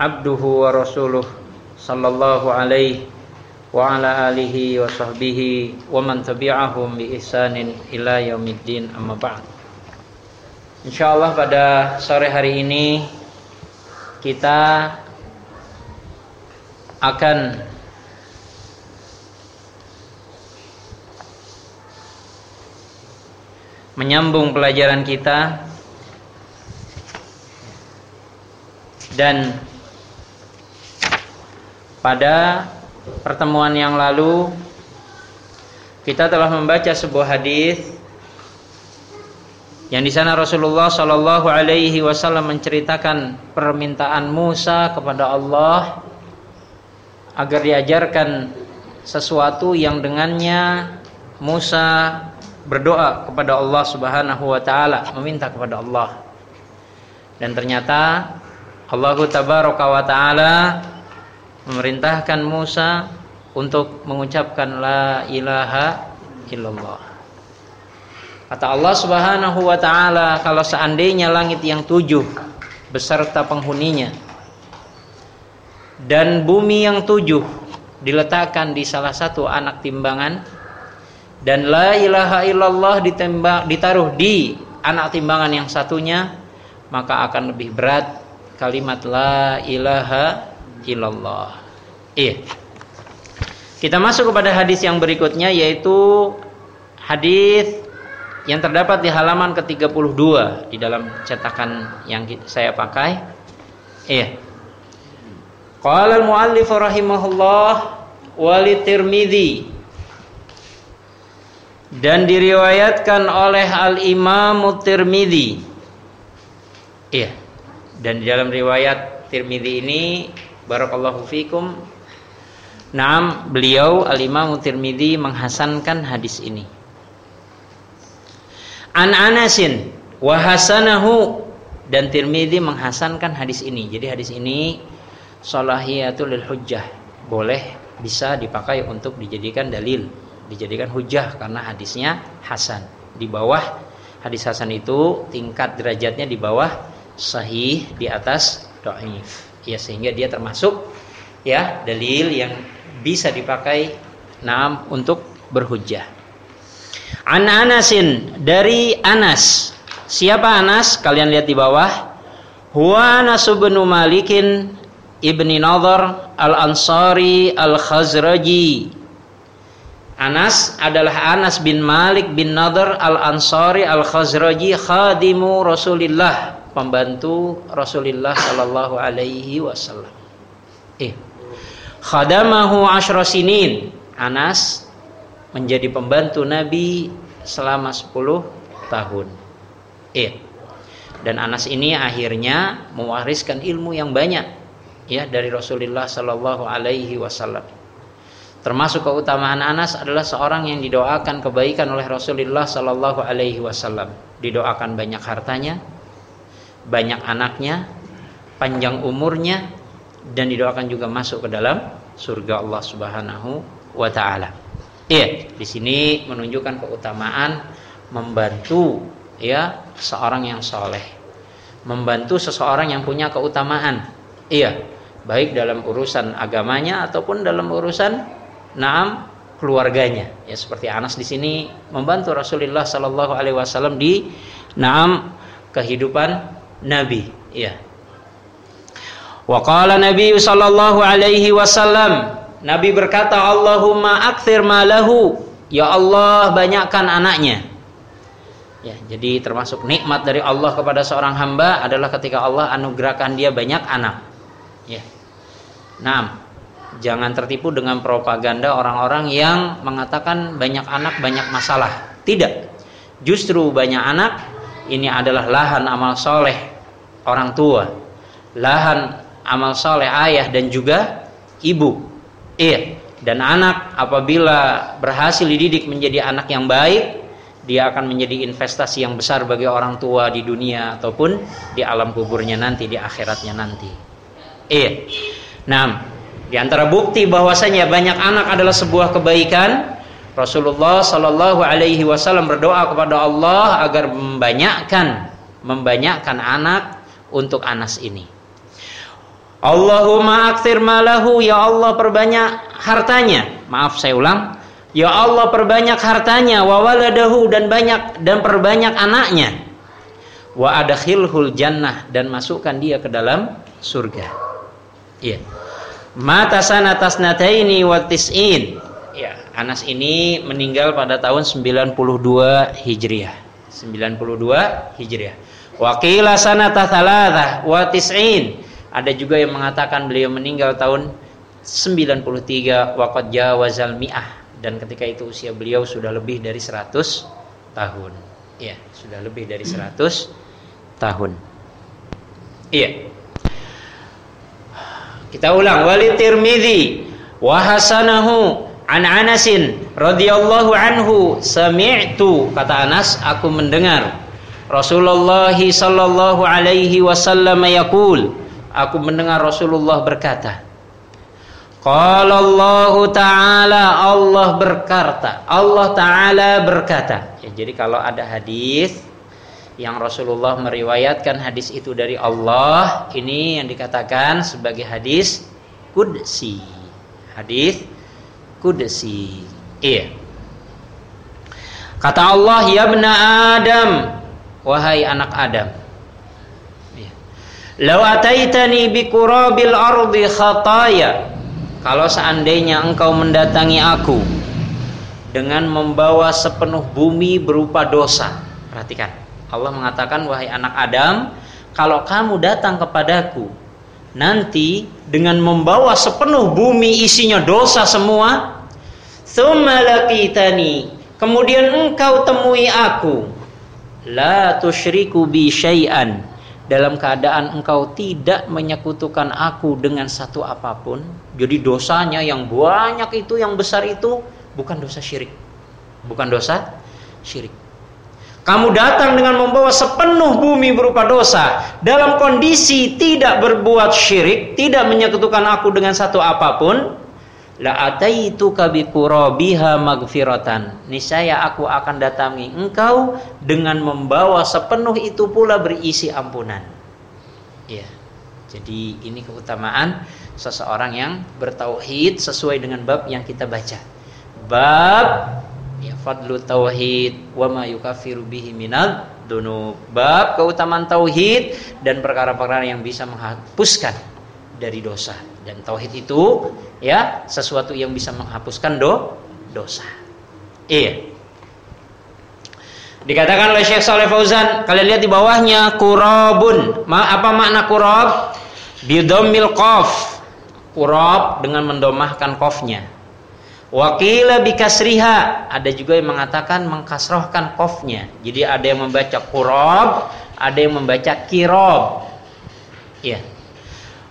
abduhu wa rasuluh sallallahu alaihi wa ala alihi wa sahbihi wa man tabi'ahum bi ihsanin ila yaumiddin amma ba'd. Insyaallah pada sore hari ini kita akan menyambung pelajaran kita dan pada pertemuan yang lalu kita telah membaca sebuah hadis yang di sana Rasulullah Shallallahu Alaihi Wasallam menceritakan permintaan Musa kepada Allah agar diajarkan sesuatu yang dengannya Musa berdoa kepada Allah Subhanahu wa taala, meminta kepada Allah. Dan ternyata Allah tabaraka taala memerintahkan Musa untuk mengucapkan la ilaha illallah. Kata Allah Subhanahu wa taala, kalau seandainya langit yang tujuh beserta penghuninya dan bumi yang tujuh diletakkan di salah satu anak timbangan dan la ilaha illallah ditembak ditaruh di anak timbangan yang satunya maka akan lebih berat kalimat la ilaha illallah. Iya. Kita masuk kepada hadis yang berikutnya yaitu hadis yang terdapat di halaman ke-32 di dalam cetakan yang saya pakai. Iya. Qala al-muallif rahimahullah wa li Tirmizi dan diriwayatkan oleh Al Imam Tirmidzi. Iya. Dan di dalam riwayat Tirmidzi ini barakallahu fikum Naam beliau Al Imam Tirmidzi menghasankan hadis ini. An Anasin wa hasanahu dan Tirmidzi menghasankan hadis ini. Jadi hadis ini salahiyatul lil hujjah. Boleh bisa dipakai untuk dijadikan dalil dijadikan hujah karena hadisnya hasan. Di bawah hadis hasan itu tingkat derajatnya di bawah sahih di atas dhaif. Ya sehingga dia termasuk ya dalil yang bisa dipakai nam untuk berhujah. An Anasin dari Anas. Siapa Anas? Kalian lihat di bawah. Huwa Anas bin Malikin ibni Nadhr al-Ansari al-Khazraji Anas adalah Anas bin Malik bin Nadar al-Ansari al-Khazraji khadimu Rasulillah, pembantu Rasulullah sallallahu alaihi wasallam. Eh. Khadamahu asyra sinin. Anas menjadi pembantu Nabi selama 10 tahun. Eh. Dan Anas ini akhirnya mewariskan ilmu yang banyak ya dari Rasulullah sallallahu alaihi wasallam. Termasuk keutamaan Anas adalah seorang yang didoakan kebaikan oleh Rasulullah Sallallahu Alaihi Wasallam. Didoakan banyak hartanya, banyak anaknya, panjang umurnya, dan didoakan juga masuk ke dalam surga Allah Subhanahu Wa Taala. Iya, di sini menunjukkan keutamaan membantu ya seorang yang soleh, membantu seseorang yang punya keutamaan. Iya, baik dalam urusan agamanya ataupun dalam urusan naam keluarganya ya seperti Anas di sini membantu Rasulullah Sallallahu Alaihi Wasallam di naam kehidupan Nabi. Ya Waqala Nabi sallallahu alaihi wasallam. Nabi berkata Allahumma akthir malahu. Ya Allah banyakkan anaknya. Ya jadi termasuk nikmat dari Allah kepada seorang hamba adalah ketika Allah anugerahkan dia banyak anak. Ya. Nah, Jangan tertipu dengan propaganda orang-orang yang mengatakan banyak anak banyak masalah. Tidak. Justru banyak anak ini adalah lahan amal soleh orang tua. Lahan amal soleh ayah dan juga ibu. Iya. Dan anak apabila berhasil dididik menjadi anak yang baik, dia akan menjadi investasi yang besar bagi orang tua di dunia ataupun di alam kuburnya nanti, di akhiratnya nanti. Iya. Nah, di antara bukti bahwasanya banyak anak adalah sebuah kebaikan, Rasulullah Shallallahu Alaihi Wasallam berdoa kepada Allah agar membanyakkan membanyakkan anak untuk Anas ini. Allahumma aktir malahu ya Allah perbanyak hartanya. Maaf saya ulang. Ya Allah perbanyak hartanya wa waladahu dan banyak dan perbanyak anaknya. Wa adkhilhul jannah dan masukkan dia ke dalam surga. Iya. Mata sana tasnataini wa tis'in. Ya, Anas ini meninggal pada tahun 92 Hijriah. 92 Hijriah. Wa qila sanata thalatha wa tis'in ada juga yang mengatakan beliau meninggal tahun 93 waqad jawazal mi'ah dan ketika itu usia beliau sudah lebih dari 100 tahun. Ya, sudah lebih dari 100 tahun. Iya. Kita ulang wali Tirmizi wa hasanahu an Anasin radhiyallahu anhu sami'tu kata Anas aku mendengar Rasulullah sallallahu alaihi wasallam yaqul aku mendengar Rasulullah berkata Qala Allah Ta'ala Allah berkata Allah Ta'ala berkata. Ya, Jadi kalau ada hadis yang Rasulullah meriwayatkan hadis itu dari Allah ini yang dikatakan sebagai hadis kudsi hadis kudsi iya. Kata Allah ya Adam wahai anak Adam. Lau ataitani bikurabil ardi khataya. Kalau seandainya engkau mendatangi aku Dengan membawa sepenuh bumi berupa dosa. Perhatikan. Allah mengatakan wahai anak Adam Kalau kamu datang kepadaku Nanti dengan membawa sepenuh bumi isinya dosa semua Thumma Kemudian engkau temui aku La tushriku bi syai'an dalam keadaan engkau tidak menyekutukan aku dengan satu apa pun. Jadi dosanya yang banyak itu, yang besar itu bukan dosa syirik. Bukan dosa syirik. Kamu datang dengan membawa sepenuh bumi berupa dosa dalam kondisi tidak berbuat syirik, tidak menyekutukan aku dengan satu apa pun, la ataitu kabikurabiha magfiratan. Niscaya aku akan datangi engkau dengan membawa sepenuh itu pula berisi ampunan. Ya. Jadi ini keutamaan seseorang yang bertauhid sesuai dengan bab yang kita baca. Bab ya fadlu tauhid wa ma yukaffiru bihi minal dunub. Bab keutamaan tauhid dan perkara-perkara yang bisa menghapuskan dari dosa. Dan tauhid itu ya sesuatu yang bisa menghapuskan do dosa. Iya. Dikatakan oleh Syekh Saleh Fauzan, kalian lihat di bawahnya kurabun. Ma, apa makna kurab? Bidomil qaf. Kurab dengan mendomahkan qafnya. Wakila bikasriha. Ada juga yang mengatakan mengkasrohkan qafnya. Jadi ada yang membaca kurab, ada yang membaca kirob. Iya.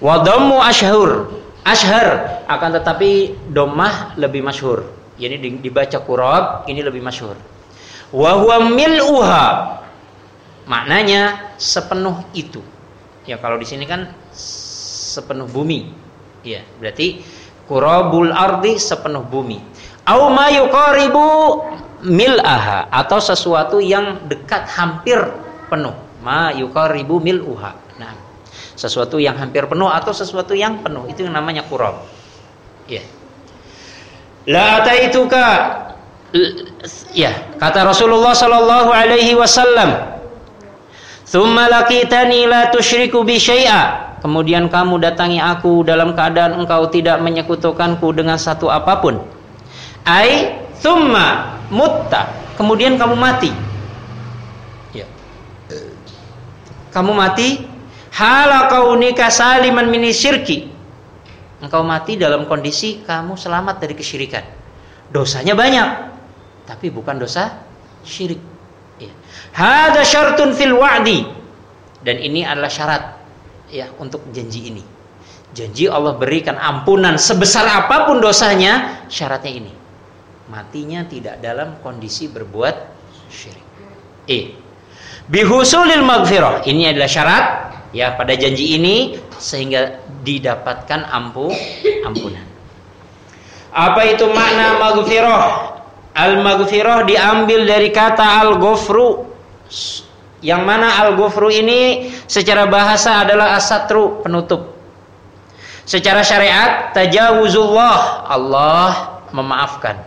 Wadamu ashur ashar akan tetapi domah lebih masyhur. Ini dibaca kurab ini lebih masyhur. Wa huwa mil'uha. Maknanya sepenuh itu. Ya kalau di sini kan sepenuh bumi. Ya berarti kurabul ardi sepenuh bumi. Au ma yuqaribu mil'aha. Atau sesuatu yang dekat hampir penuh. Ma yuqaribu mil'uha sesuatu yang hampir penuh atau sesuatu yang penuh. Itu yang namanya kurab ya la taituka. Ya kata Rasulullah sallallahu alaihi wasallam thumma laqitani la tusyriku bi syai'a. Kemudian kamu datangi aku dalam keadaan engkau tidak menyekutukanku dengan satu apa pun. Ai thumma mutta. Kemudian kamu mati. Ya kamu mati hala kaunika saliman mini syirki engkau mati dalam kondisi kamu selamat dari kesyirikan dosanya banyak tapi bukan dosa syirik ya. hada syartun fil wa'di dan ini adalah syarat ya untuk janji ini Janji Allah berikan ampunan sebesar apa pun dosanya, syaratnya ini. Matinya tidak dalam kondisi berbuat syirik. E. Bihusulil maghfirah. Ini adalah syarat ya pada janji ini sehingga didapatkan ampu ampunan. Apa itu makna maghfirah? Al-maghfirah diambil dari kata al-ghufru. Yang mana al-ghufru ini secara bahasa adalah asatru, penutup. Secara syariat tajawuzullah, Allah memaafkan.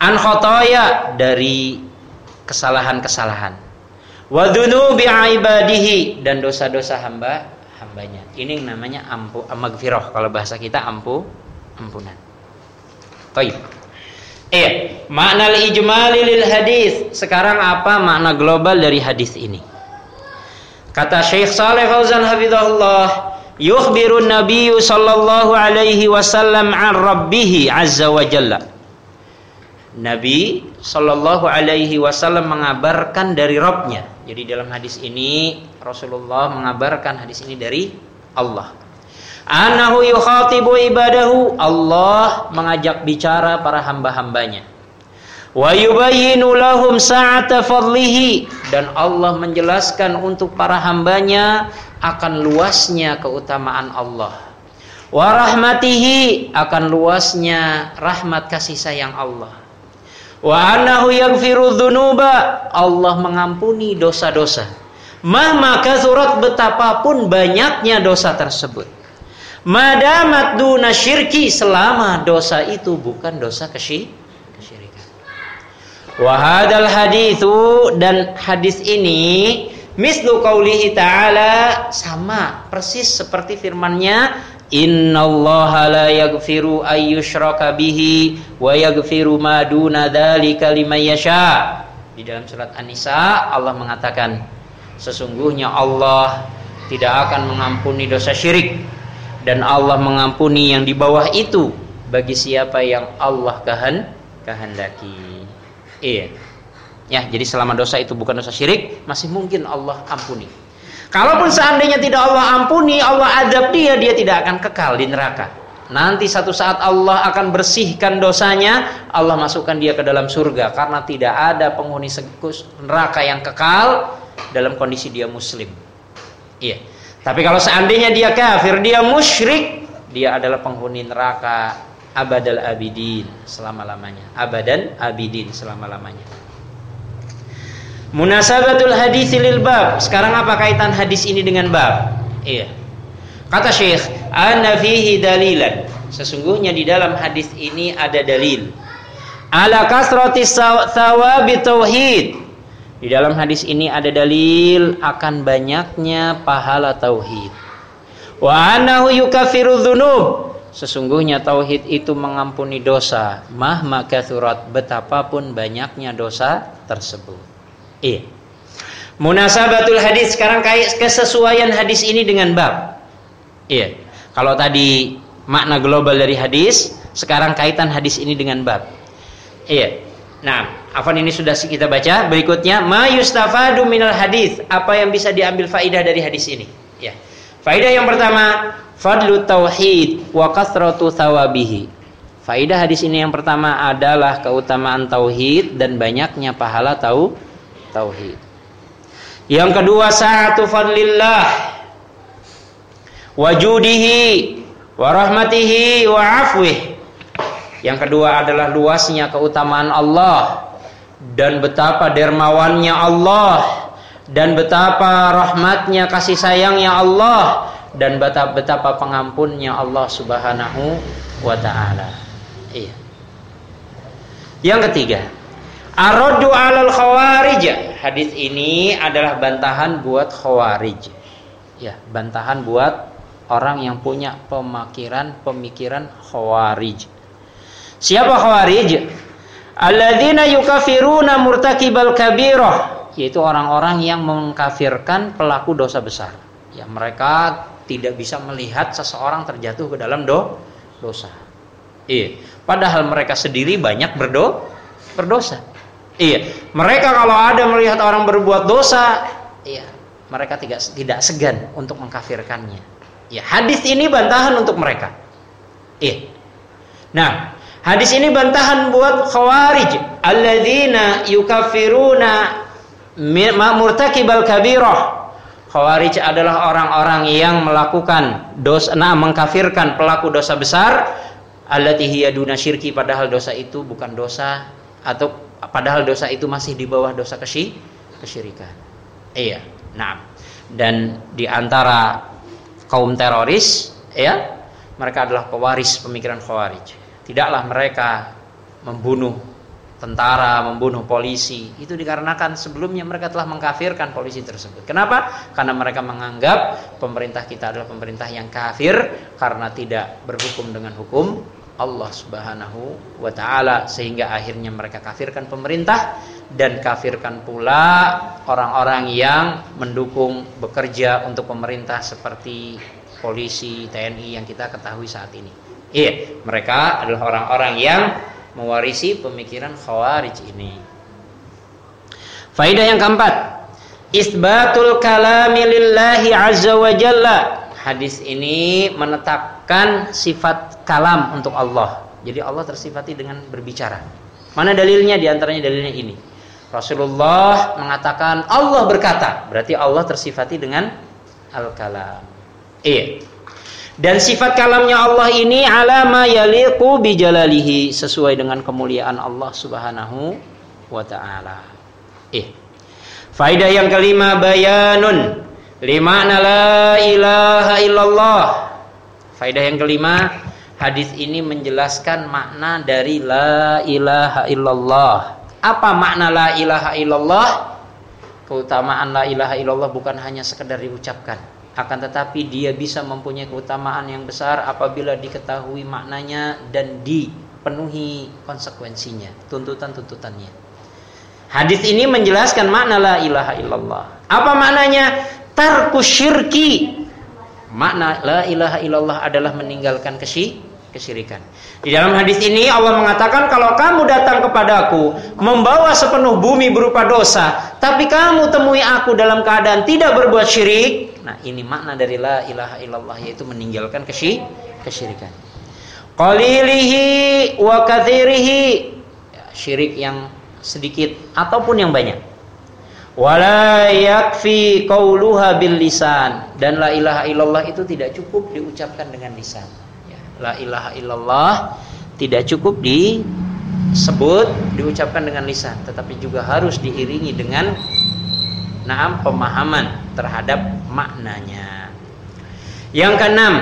An khotoya dari kesalahan-kesalahan. Wa dzunubi ibadihi dan dosa-dosa hamba hambanya. Ini namanya ampu maghfirah kalau bahasa kita ampu ampunan. Baik. Eh, makna ijmali lil hadis. Sekarang apa makna global dari hadis ini? Kata Syekh Saleh Fauzan hafizahullah, yukhbiru Nabi sallallahu alaihi wasallam an rabbih azza wa jalla. Nabi sallallahu alaihi wasallam mengabarkan dari Rabbnya. Jadi dalam hadis ini Rasulullah mengabarkan hadis ini dari Allah. Anahu yukhatibu ibadahu. Allah mengajak bicara para hamba-hambanya. Wa yubayyinu lahum sa'ata fadlihi dan Allah menjelaskan untuk para hambanya akan luasnya keutamaan Allah. Wa rahmatihi akan luasnya rahmat kasih sayang Allah. Wa annahu yaghfiru dzunuba Allah mengampuni dosa-dosa. Mahma surat betapapun banyaknya dosa tersebut. Madamat duna syirki selama dosa itu bukan dosa kesyirikan. Wahadal hadithu dan hadis ini mislu qaulihi ta'ala sama persis seperti firman-Nya innallaha la yaghfiru ayyushraka bihi wa ma duna dzalika liman yasha. Di dalam surat An-Nisa Allah mengatakan sesungguhnya Allah tidak akan mengampuni dosa syirik dan Allah mengampuni yang di bawah itu bagi siapa yang Allah kehan kehendaki. Iya. Ya, jadi selama dosa itu bukan dosa syirik, masih mungkin Allah ampuni. Kalaupun seandainya tidak Allah ampuni, Allah adab dia, dia tidak akan kekal di neraka. Nanti satu saat Allah akan bersihkan dosanya, Allah masukkan dia ke dalam surga karena tidak ada penghuni neraka yang kekal dalam kondisi dia muslim. Iya. Tapi kalau seandainya dia kafir, dia musyrik, dia adalah penghuni neraka abadal abidin selama-lamanya. Abadan abidin selama-lamanya. Munasabatul hadis lil bab. Sekarang apa kaitan hadis ini dengan bab? Iya. Kata Syekh, "Anna fihi dalilan." Sesungguhnya di dalam hadis ini ada dalil. Ala kasrati thawabi tauhid di dalam hadis ini ada dalil akan banyaknya pahala tauhid. Wa anahu yukafiru dzunub. Sesungguhnya tauhid itu mengampuni dosa, mahma kathurat betapapun banyaknya dosa tersebut. Iya. Munasabatul hadis sekarang kayak kesesuaian hadis ini dengan bab. Iya. Kalau tadi makna global dari hadis, sekarang kaitan hadis ini dengan bab. Iya. Nah, Afan ini sudah kita baca. Berikutnya, ma yustafadu minal hadis. Apa yang bisa diambil faidah dari hadis ini? Ya. Faidah yang pertama, fadlu tauhid wa kasratu thawabihi. Faidah hadis ini yang pertama adalah keutamaan tauhid dan banyaknya pahala tau tauhid. Yang kedua, sa'atu fadlillah wajudihi wa rahmatihi wa afwih. Yang kedua adalah luasnya keutamaan Allah dan betapa dermawannya Allah dan betapa rahmatnya kasih sayangnya Allah dan betapa, pengampunnya Allah Subhanahu wa taala. Iya. Yang ketiga, aradu alal khawarij. Hadis ini adalah bantahan buat khawarij. Ya, bantahan buat orang yang punya pemikiran pemikiran khawarij. Siapa khawarij? Alladzina yukafiruna murtakibal kabirah yaitu orang-orang yang mengkafirkan pelaku dosa besar. Ya, mereka tidak bisa melihat seseorang terjatuh ke dalam do dosa. Iya. Padahal mereka sendiri banyak berdo berdosa. Iya. Mereka kalau ada melihat orang berbuat dosa, iya, mereka tidak tidak segan untuk mengkafirkannya. Ya, hadis ini bantahan untuk mereka. Iya. Nah, hadis ini bantahan buat khawarij alladzina yukaffiruna murtakibal kabirah. Khawarij adalah orang-orang yang melakukan dosa nah mengkafirkan pelaku dosa besar allati hiya duna syirki padahal dosa itu bukan dosa atau padahal dosa itu masih di bawah dosa kesy kesyirikan. Iya. Nah, dan di antara kaum teroris ya mereka adalah pewaris pemikiran khawarij tidaklah mereka membunuh tentara, membunuh polisi itu dikarenakan sebelumnya mereka telah mengkafirkan polisi tersebut. Kenapa? Karena mereka menganggap pemerintah kita adalah pemerintah yang kafir karena tidak berhukum dengan hukum Allah Subhanahu wa taala sehingga akhirnya mereka kafirkan pemerintah dan kafirkan pula orang-orang yang mendukung bekerja untuk pemerintah seperti polisi, TNI yang kita ketahui saat ini. Iya, mereka adalah orang-orang yang mewarisi pemikiran khawarij ini. Faidah yang keempat, isbatul kalami lillahi azza wa jalla. Hadis ini menetapkan sifat kalam untuk Allah. Jadi Allah tersifati dengan berbicara. Mana dalilnya? Di antaranya dalilnya ini. Rasulullah mengatakan Allah berkata, berarti Allah tersifati dengan al-kalam. Iya. Dan sifat kalamnya Allah ini alama yaliqu bijalalihi sesuai dengan kemuliaan Allah Subhanahu wa taala. Eh. Faidah yang kelima bayanun lima la ilaha illallah. Faidah yang kelima hadis ini menjelaskan makna dari la ilaha illallah. Apa makna la ilaha illallah? Keutamaan la ilaha illallah bukan hanya sekedar diucapkan, akan tetapi dia bisa mempunyai keutamaan yang besar apabila diketahui maknanya dan dipenuhi konsekuensinya, tuntutan-tuntutannya. Hadis ini menjelaskan makna la ilaha illallah. Apa maknanya? Tarku syirki. Makna la ilaha illallah adalah meninggalkan kesyirikan. Di dalam hadis ini Allah mengatakan kalau kamu datang kepadaku membawa sepenuh bumi berupa dosa, tapi kamu temui aku dalam keadaan tidak berbuat syirik. Nah, ini makna dari la ilaha illallah yaitu meninggalkan kesy kesyirikan. Qalilihi wa kathirihi. Syirik yang sedikit ataupun yang banyak. Wala yakfi qauluha bil lisan. Dan la ilaha illallah itu tidak cukup diucapkan dengan lisan. La ilaha illallah tidak cukup disebut diucapkan dengan lisan. Tetapi juga harus diiringi dengan naam pemahaman terhadap maknanya. Yang keenam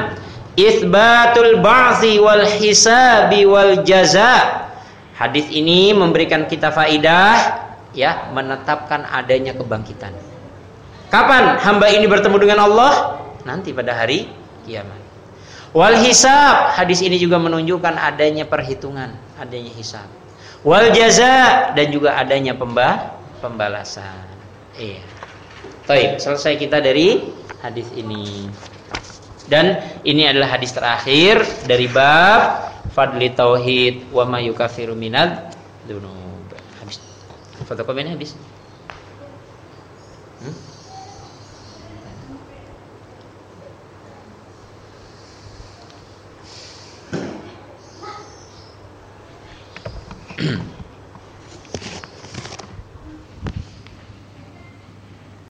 isbatul ba'si wal hisabi wal jaza. Hadis ini memberikan kita faidah ya menetapkan adanya kebangkitan kapan hamba ini bertemu dengan Allah nanti pada hari kiamat Wal hisab, hadis ini juga menunjukkan adanya perhitungan, adanya hisab. Wal jaza dan juga adanya pemba pembalasan. Iya. Baik, selesai kita dari hadis ini. Dan ini adalah hadis terakhir dari bab fadli tauhid wa ma yukafiru minad. Habis. Fotokopinya habis. Hmm?